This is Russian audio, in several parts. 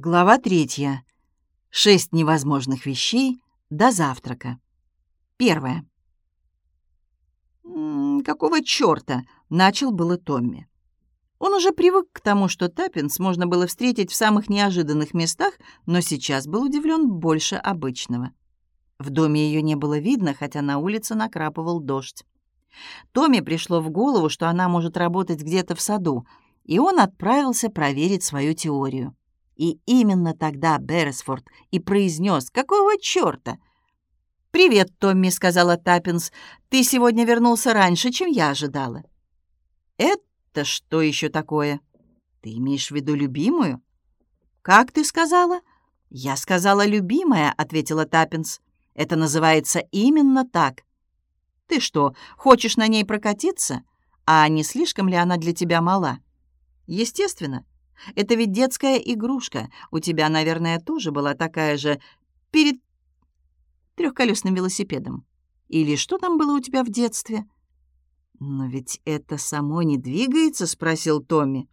Глава третья. Шесть невозможных вещей до завтрака. Первое. «М, «Какого чёрта?» — начал было Томми. Он уже привык к тому, что Таппинс можно было встретить в самых неожиданных местах, но сейчас был удивлен больше обычного. В доме ее не было видно, хотя на улице накрапывал дождь. Томми пришло в голову, что она может работать где-то в саду, и он отправился проверить свою теорию. И именно тогда Берресфорд и произнес «Какого чёрта?» «Привет, Томми», — сказала Таппинс. «Ты сегодня вернулся раньше, чем я ожидала». «Это что еще такое?» «Ты имеешь в виду любимую?» «Как ты сказала?» «Я сказала «любимая», — ответила Таппинс. «Это называется именно так». «Ты что, хочешь на ней прокатиться? А не слишком ли она для тебя мала?» «Естественно. Это ведь детская игрушка. У тебя, наверное, тоже была такая же перед трехколесным велосипедом. Или что там было у тебя в детстве?» «Но ведь это само не двигается?» — спросил Томми.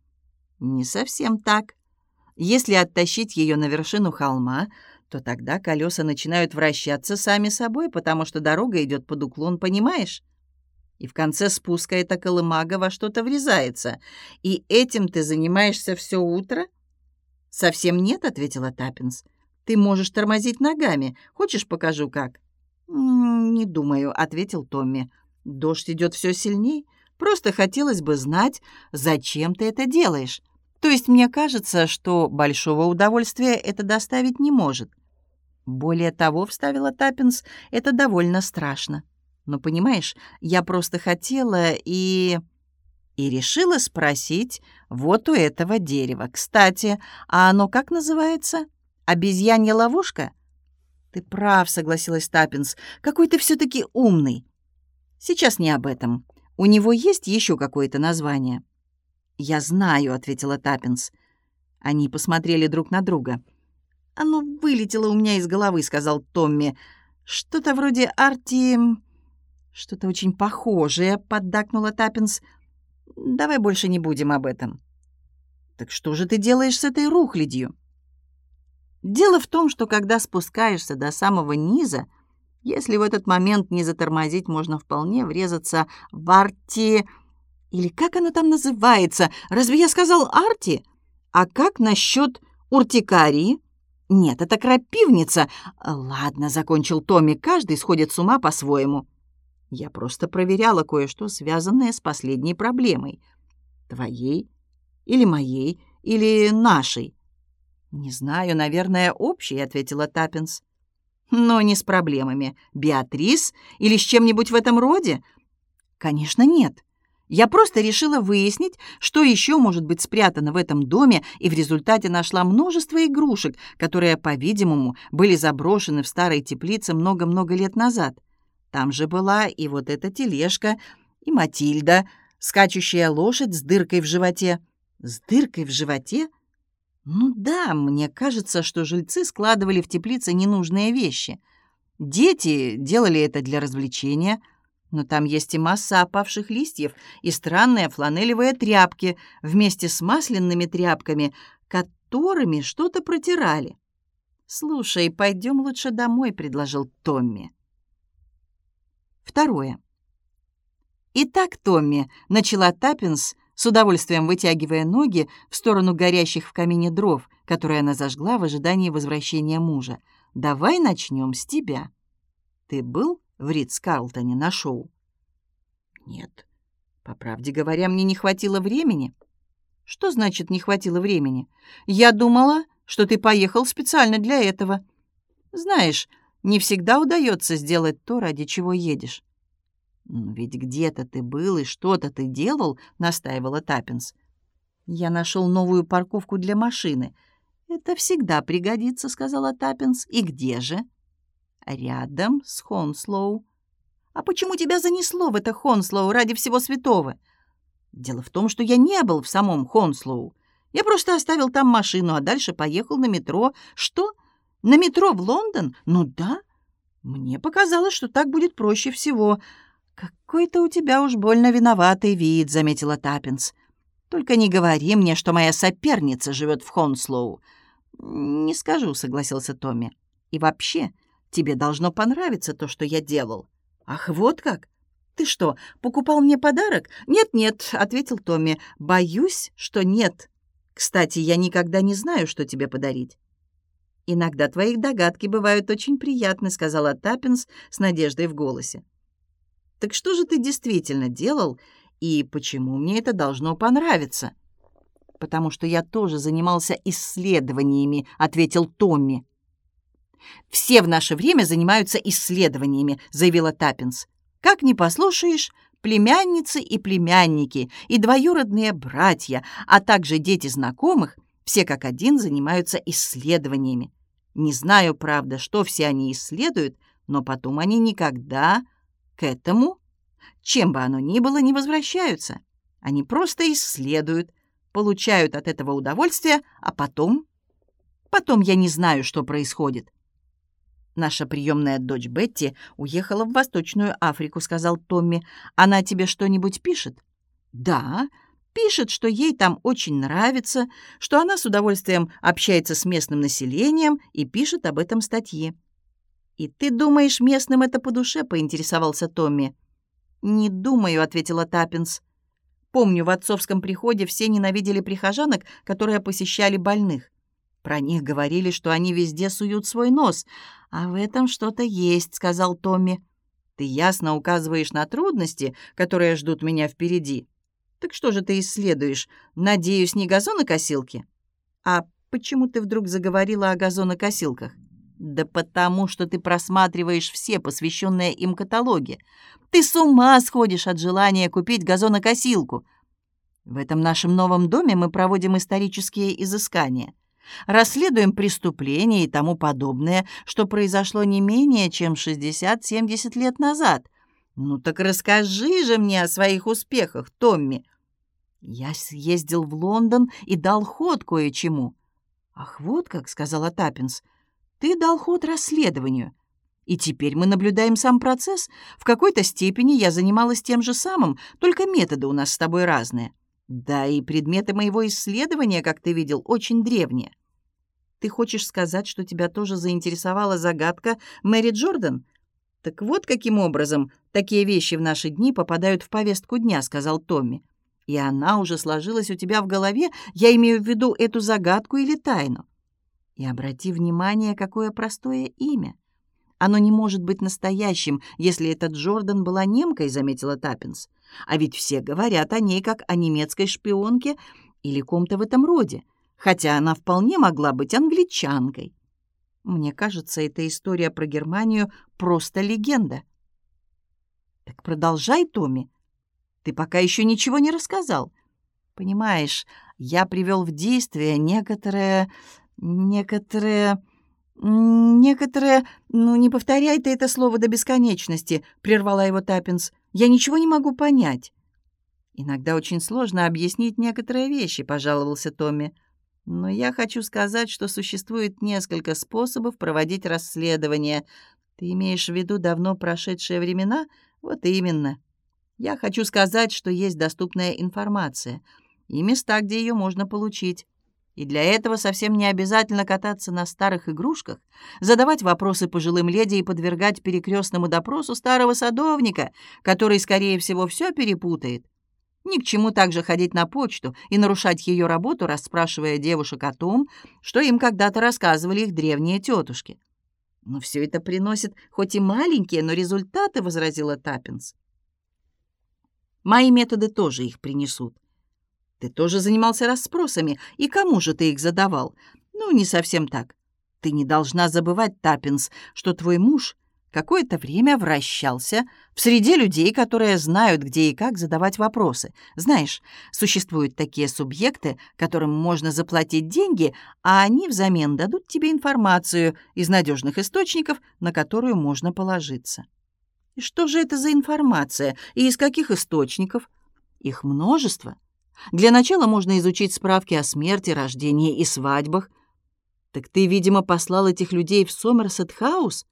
«Не совсем так. Если оттащить ее на вершину холма, то тогда колеса начинают вращаться сами собой, потому что дорога идет под уклон, понимаешь? И в конце спуска эта колымага во что-то врезается. И этим ты занимаешься все утро?» «Совсем нет», — ответила Таппинс. «Ты можешь тормозить ногами. Хочешь, покажу, как?» «М -м, «Не думаю», — ответил Томми. «Дождь идет все сильней. Просто хотелось бы знать, зачем ты это делаешь. То есть мне кажется, что большого удовольствия это доставить не может». «Более того», — вставила Таппинс, — «это довольно страшно». Но, понимаешь, я просто хотела и... И решила спросить вот у этого дерева. Кстати, а оно как называется? Обезьянья ловушка? Ты прав, согласилась Таппинс. Какой ты все-таки умный. Сейчас не об этом. У него есть еще какое-то название? Я знаю, ответила Таппинс. Они посмотрели друг на друга. «Оно вылетело у меня из головы», — сказал Томми. «Что-то вроде Арти...» «Что-то очень похожее», — поддакнула Таппинс. «Давай больше не будем об этом». «Так что же ты делаешь с этой рухлядью?» «Дело в том, что когда спускаешься до самого низа, если в этот момент не затормозить, можно вполне врезаться в арти... Или как оно там называется? Разве я сказал арти? А как насчет уртикарии?» «Нет, это крапивница. Ладно», — закончил Томми, — «каждый сходит с ума по-своему». Я просто проверяла кое-что, связанное с последней проблемой. Твоей или моей, или нашей? Не знаю, наверное, общей, ответила Таппинс. Но не с проблемами. Беатрис или с чем-нибудь в этом роде? Конечно, нет. Я просто решила выяснить, что еще может быть спрятано в этом доме, и в результате нашла множество игрушек, которые, по-видимому, были заброшены в старой теплице много-много лет назад. Там же была и вот эта тележка, и Матильда, скачущая лошадь с дыркой в животе. С дыркой в животе? Ну да, мне кажется, что жильцы складывали в теплице ненужные вещи. Дети делали это для развлечения, но там есть и масса опавших листьев, и странные фланелевые тряпки вместе с масляными тряпками, которыми что-то протирали. «Слушай, пойдем лучше домой», — предложил Томми. Второе. «Итак, Томми», — начала Таппинс, с удовольствием вытягивая ноги в сторону горящих в камине дров, которые она зажгла в ожидании возвращения мужа. «Давай начнем с тебя. Ты был в Ридс-Карлтоне на шоу?» «Нет. По правде говоря, мне не хватило времени». «Что значит «не хватило времени»? Я думала, что ты поехал специально для этого. Знаешь, не всегда удается сделать то, ради чего едешь. «Но ведь где-то ты был и что-то ты делал», — настаивала Таппенс. «Я нашел новую парковку для машины». «Это всегда пригодится», — сказала Таппенс. «И где же?» «Рядом с Хонслоу». «А почему тебя занесло в это Хонслоу ради всего святого?» «Дело в том, что я не был в самом Хонслоу. Я просто оставил там машину, а дальше поехал на метро. Что?» На метро в Лондон? Ну да. Мне показалось, что так будет проще всего. Какой-то у тебя уж больно виноватый вид, заметила Таппенс. Только не говори мне, что моя соперница живет в Хонслоу. «Не скажу», — согласился Томми. «И вообще, тебе должно понравиться то, что я делал». «Ах, вот как! Ты что, покупал мне подарок?» «Нет-нет», — ответил Томми. «Боюсь, что нет. Кстати, я никогда не знаю, что тебе подарить». «Иногда твои догадки бывают очень приятны», — сказала Таппинс с надеждой в голосе. «Так что же ты действительно делал, и почему мне это должно понравиться?» «Потому что я тоже занимался исследованиями», — ответил Томми. «Все в наше время занимаются исследованиями», — заявила Таппинс. «Как не послушаешь, племянницы и племянники, и двоюродные братья, а также дети знакомых, все как один занимаются исследованиями. Не знаю, правда, что все они исследуют, но потом они никогда к этому, чем бы оно ни было, не возвращаются. Они просто исследуют, получают от этого удовольствие, а потом... Потом я не знаю, что происходит. «Наша приемная дочь Бетти уехала в Восточную Африку», — сказал Томми. «Она тебе что-нибудь пишет?» «Да, пишет, что ей там очень нравится, что она с удовольствием общается с местным населением и пишет об этом статьи». «И ты думаешь, местным это по душе?» — поинтересовался Томми. «Не думаю», — ответила Таппинс. «Помню, в отцовском приходе все ненавидели прихожанок, которые посещали больных. Про них говорили, что они везде суют свой нос. А в этом что-то есть, сказал Томми. Ты ясно указываешь на трудности, которые ждут меня впереди. Так что же ты исследуешь? Надеюсь, не газонокосилки? А почему ты вдруг заговорила о газонокосилках? Да потому что ты просматриваешь все посвященные им каталоги. Ты с ума сходишь от желания купить газонокосилку. В этом нашем новом доме мы проводим исторические изыскания — Расследуем преступления и тому подобное, что произошло не менее чем 60-70 лет назад. Ну так расскажи же мне о своих успехах, Томми. Я съездил в Лондон и дал ход кое-чему. Ах, вот как, сказала Таппинс, ты дал ход расследованию. И теперь мы наблюдаем сам процесс. В какой-то степени я занималась тем же самым, только методы у нас с тобой разные. Да и предметы моего исследования, как ты видел, очень древние. Ты хочешь сказать, что тебя тоже заинтересовала загадка Мэри Джордан? Так вот каким образом такие вещи в наши дни попадают в повестку дня, сказал Томми. И она уже сложилась у тебя в голове, я имею в виду эту загадку или тайну. И обрати внимание, какое простое имя. Оно не может быть настоящим, если эта Джордан была немкой, заметила Таппинс. А ведь все говорят о ней как о немецкой шпионке или ком-то в этом роде, хотя она вполне могла быть англичанкой. Мне кажется, эта история про Германию просто легенда. Так продолжай, Томми. Ты пока еще ничего не рассказал. Понимаешь, я привел в действие некоторые... некоторые... «Некоторые... Ну, не повторяй ты это слово до бесконечности», — прервала его Таппинс. «Я ничего не могу понять». «Иногда очень сложно объяснить некоторые вещи», — пожаловался Томми. «Но я хочу сказать, что существует несколько способов проводить расследование. Ты имеешь в виду давно прошедшие времена? Вот именно. Я хочу сказать, что есть доступная информация и места, где ее можно получить. И для этого совсем не обязательно кататься на старых игрушках, задавать вопросы пожилым леди и подвергать перекрестному допросу старого садовника, который, скорее всего, все перепутает. Ни к чему также ходить на почту и нарушать ее работу, расспрашивая девушек о том, что им когда-то рассказывали их древние тетушки. «Но все это приносит хоть и маленькие, но результаты», — возразила Таппинс. «Мои методы тоже их принесут. Ты тоже занимался расспросами. И кому же ты их задавал? Ну, не совсем так. Ты не должна забывать, Таппинс, что твой муж какое-то время вращался в среде людей, которые знают, где и как задавать вопросы. Знаешь, существуют такие субъекты, которым можно заплатить деньги, а они взамен дадут тебе информацию из надежных источников, на которую можно положиться. И что же это за информация? И из каких источников? Их множество. Для начала можно изучить справки о смерти, рождении и свадьбах. Так ты, видимо, послал этих людей в Сомерсет-хаус?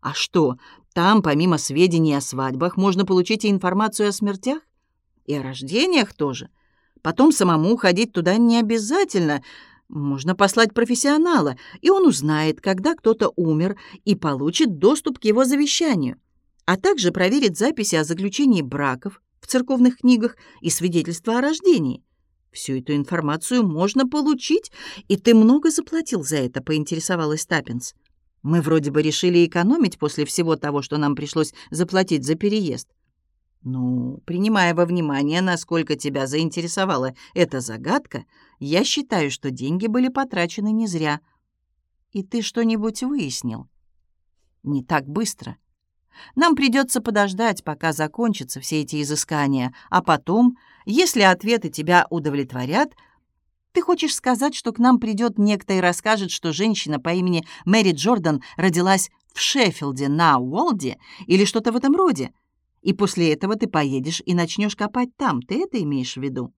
А что, там, помимо сведений о свадьбах, можно получить и информацию о смертях? И о рождениях тоже. Потом самому ходить туда не обязательно. Можно послать профессионала, и он узнает, когда кто-то умер, и получит доступ к его завещанию, а также проверит записи о заключении браков в церковных книгах и свидетельства о рождении. Всю эту информацию можно получить, и ты много заплатил за это, поинтересовалась Таппинс. Мы вроде бы решили экономить после всего того, что нам пришлось заплатить за переезд. Ну, принимая во внимание, насколько тебя заинтересовала эта загадка, я считаю, что деньги были потрачены не зря. И ты что-нибудь выяснил? Не так быстро. Нам придется подождать, пока закончатся все эти изыскания, а потом, если ответы тебя удовлетворят, ты хочешь сказать, что к нам придет некто и расскажет, что женщина по имени Мэри Джордан родилась в Шеффилде на Уолде или что-то в этом роде? И после этого ты поедешь и начнешь копать там. Ты это имеешь в виду?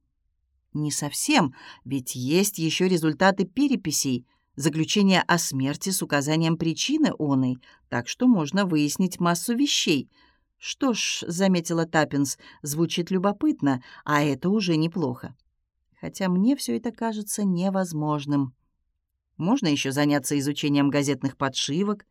Не совсем, ведь есть еще результаты переписей, заключение о смерти с указанием причины оной, так что можно выяснить массу вещей. Что ж, заметила Таппинс, звучит любопытно, а это уже неплохо. Хотя мне все это кажется невозможным. Можно еще заняться изучением газетных подшивок.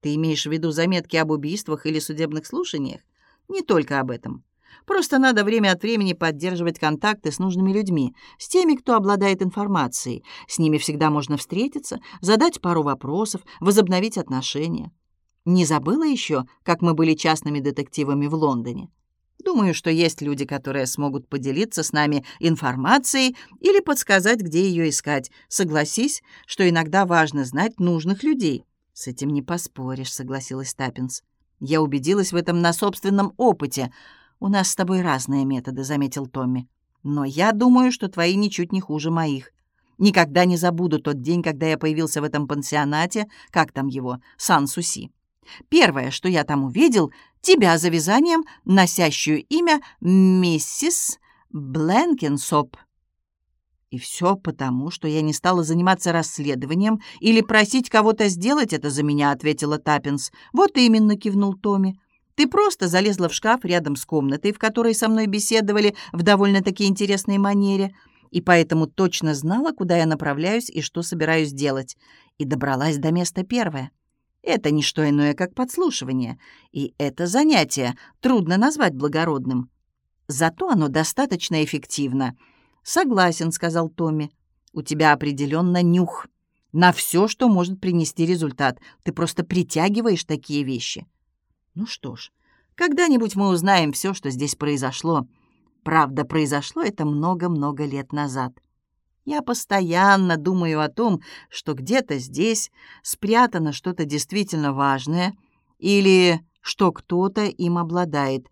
Ты имеешь в виду заметки об убийствах или судебных слушаниях? Не только об этом. Просто надо время от времени поддерживать контакты с нужными людьми, с теми, кто обладает информацией. С ними всегда можно встретиться, задать пару вопросов, возобновить отношения. Не забыла еще, как мы были частными детективами в Лондоне? Думаю, что есть люди, которые смогут поделиться с нами информацией или подсказать, где ее искать. Согласись, что иногда важно знать нужных людей. С этим не поспоришь, согласилась Таппенс. Я убедилась в этом на собственном опыте. У нас с тобой разные методы, заметил Томми. Но я думаю, что твои ничуть не хуже моих. Никогда не забуду тот день, когда я появился в этом пансионате, как там его, Сан-Суси. Первое, что я там увидел, тебя за вязанием, носящую имя миссис Бленкинсоп. И все потому, что я не стала заниматься расследованием или просить кого-то сделать это за меня, ответила Таппенс. Вот именно, кивнул Томми. Ты просто залезла в шкаф рядом с комнатой, в которой со мной беседовали в довольно-таки интересной манере, и поэтому точно знала, куда я направляюсь и что собираюсь делать, и добралась до места первое. Это не что иное, как подслушивание, и это занятие трудно назвать благородным. Зато оно достаточно эффективно — «Согласен», — сказал Томми. «У тебя определенно нюх. На все, что может принести результат. Ты просто притягиваешь такие вещи». «Ну что ж, когда-нибудь мы узнаем все, что здесь произошло. Правда, произошло это много-много лет назад». Я постоянно думаю о том, что где-то здесь спрятано что-то действительно важное или что кто-то им обладает,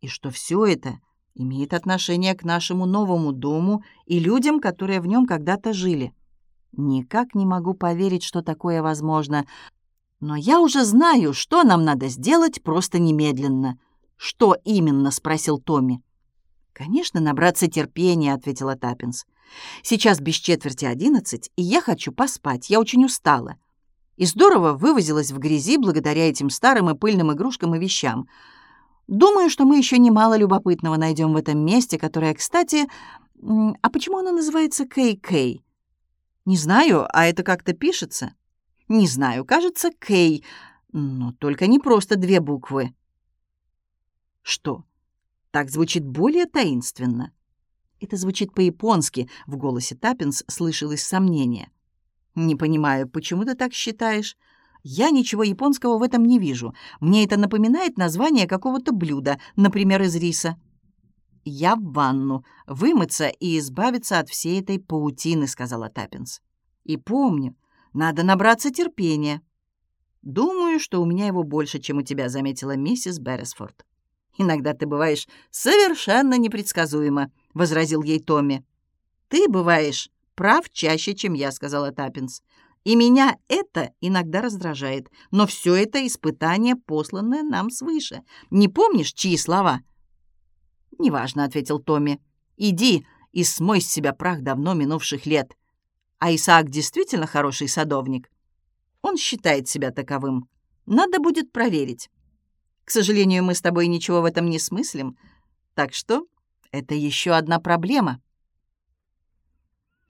и что все это — имеет отношение к нашему новому дому и людям, которые в нем когда-то жили. Никак не могу поверить, что такое возможно. Но я уже знаю, что нам надо сделать просто немедленно. «Что именно?» — спросил Томми. «Конечно, набраться терпения», — ответила Таппинс. «Сейчас без четверти одиннадцать, и я хочу поспать. Я очень устала. И здорово вывозилась в грязи благодаря этим старым и пыльным игрушкам и вещам. Думаю, что мы еще немало любопытного найдем в этом месте, которое, кстати... А почему оно называется Кей-Кей? Не знаю, а это как-то пишется? Не знаю, кажется, Кей, но только не просто две буквы. Что? Так звучит более таинственно. Это звучит по-японски, в голосе Таппинс слышалось сомнение. Не понимаю, почему ты так считаешь? Я ничего японского в этом не вижу. Мне это напоминает название какого-то блюда, например, из риса. «Я в ванну. Вымыться и избавиться от всей этой паутины», — сказала Таппинс. «И помню, надо набраться терпения». «Думаю, что у меня его больше, чем у тебя», — заметила миссис Берресфорд. «Иногда ты бываешь совершенно непредсказуемо», — возразил ей Томми. «Ты бываешь прав чаще, чем я», — сказала Таппинс. И меня это иногда раздражает. Но все это испытание, посланное нам свыше. Не помнишь, чьи слова?» «Неважно», — ответил Томми. «Иди и смой с себя прах давно минувших лет. А Исаак действительно хороший садовник. Он считает себя таковым. Надо будет проверить. К сожалению, мы с тобой ничего в этом не смыслим. Так что это еще одна проблема».